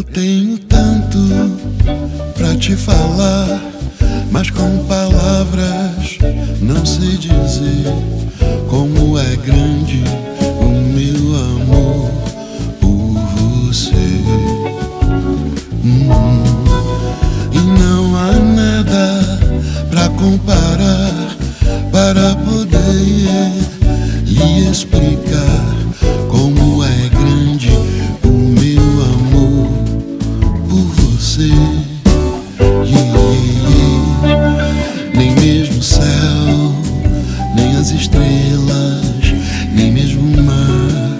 Eu tenho tanto pra te falar, mas com palavras não sei dizer como é grande. Por você. Nem mesmo o céu, nem as estrelas, nem mesmo o mar,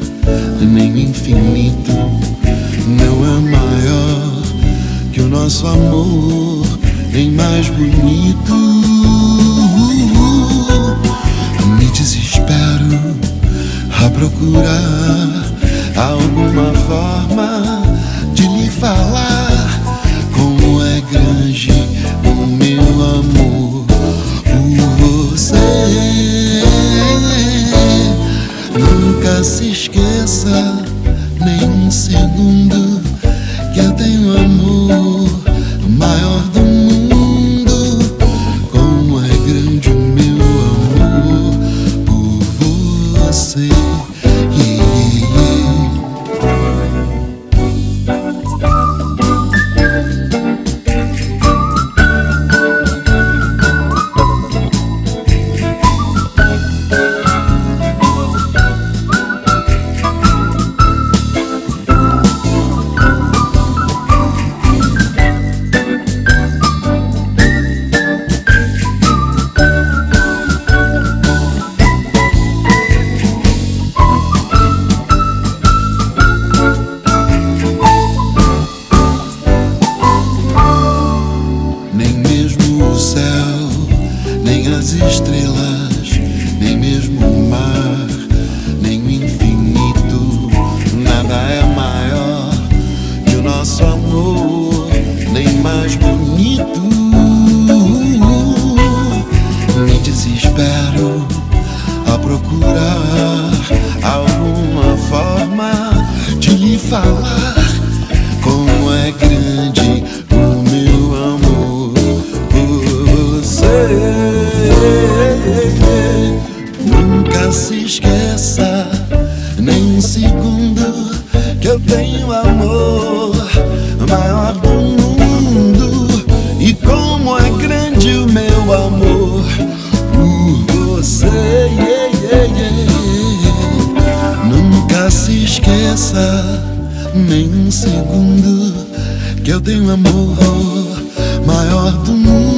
nem o infinito não é maior que o nosso amor, nem mais bonito. Me desespero a procurar alguma forma se esqueça nem um segundo procurar alguma forma de lhe falar como é grande o meu amor por você. Nunca se esqueça, nem um segundo, que eu tenho amor maior do mundo. esqueça nem um segundo que eu tenho amor maior do mundo.